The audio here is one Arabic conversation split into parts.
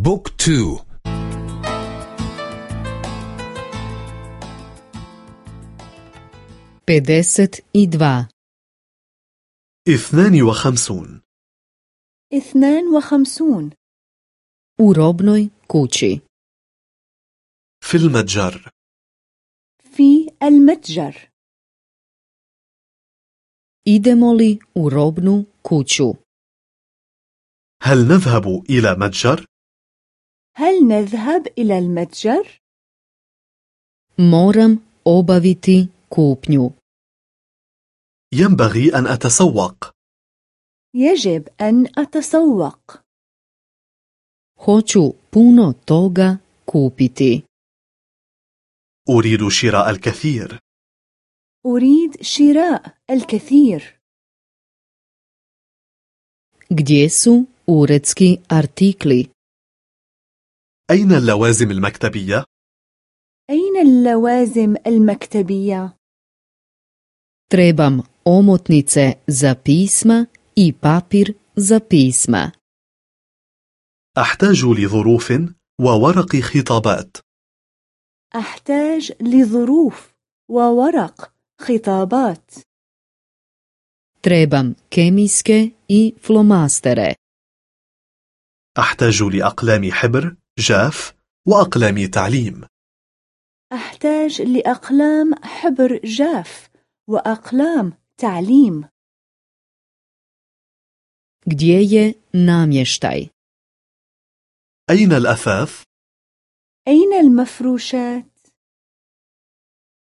بوك تو. i dva اثنان وخمسون اثنان وخمسون robnoj kući في المتجر. في المتجر. idemo li u robnu kuću هل نذهب إلى متجر؟ هل نذهب إلى المتجر؟ moram obaviti kupnju. ينبغي أن أتسوق. يجب أن أتسوق. Hoću puno toga kupiti. أريد شراء الكثير. أريد شراء الكثير. Gdje su uredski artikli? أين اللوازم المكتبية؟ أين اللوازم المكتبية؟ trebam omotnice za pisma i papir za pisma أحتاج لظروف وورق خطابات أحتاج لظروف وورق خطابات trebam kemijske i flomastere أحتاج لأقلام حبر جاف وأقلام تعليم. أحتاج لأقلام حبر جاف وأقلام تعليم. Gdje je namještaj أين الأثاث؟ أين المفروشات؟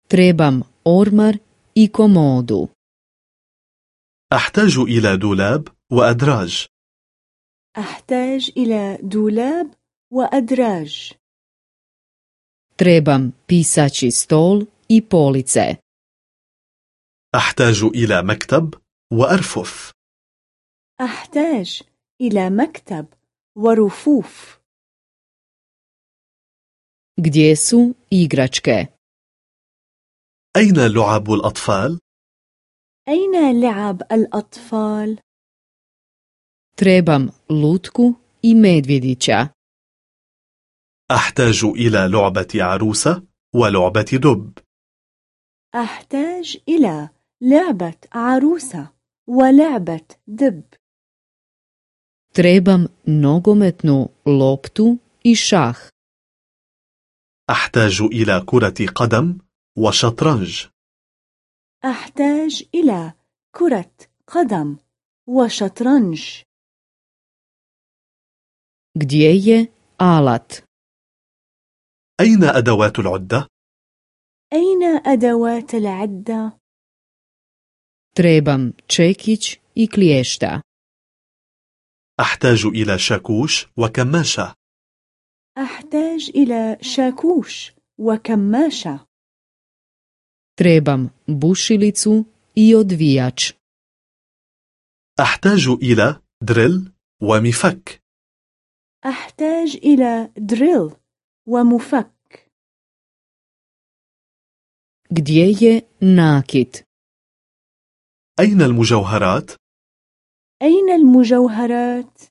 trebam ormar i komodu. أحتاج إلى دولاب وأدراج. أحتاج إلى دولاب وأدراج. Trebam pisaći stol i police. أحتاج إلى مكتب وأرفف. أحتاج إلى مكتب ورفوف. Gdje su igračke? أين لعب الأطفال؟ أين لعب الأطفال؟ trebam lutku i medvjedića. أحتاج إلى لعبة عروسة ولعبة دب. أحتاج إلى لعبة عروسة ولعبة دب. Trebam nogometnu loptu i šah. أحتاج إلى كرة قدم وشطرنج. أحتاج إلى كرة قدم وشطرنج. Gdje je alat? أين أدوات العدة؟ أين أدوات العدة؟ trebam čekić i kliješta. أحتاج إلى شاكوش وكماشة. أحتاج إلى شاكوش وكماشة. Trebam bušilicu i odvijač. أحتاج إلى دريل ومفك. أحتاج إلى دريل ومفك. Gdje je nakit? أين المجوهرات؟ أين المجوهرات؟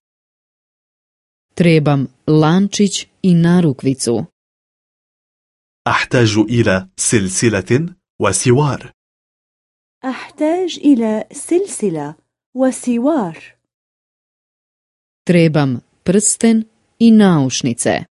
trebam lančić i narukvicu. أحتاج إلى سلسلة وسوار. أحتاج إلى سلسلة وسوار. Trebam prsten i naušnice.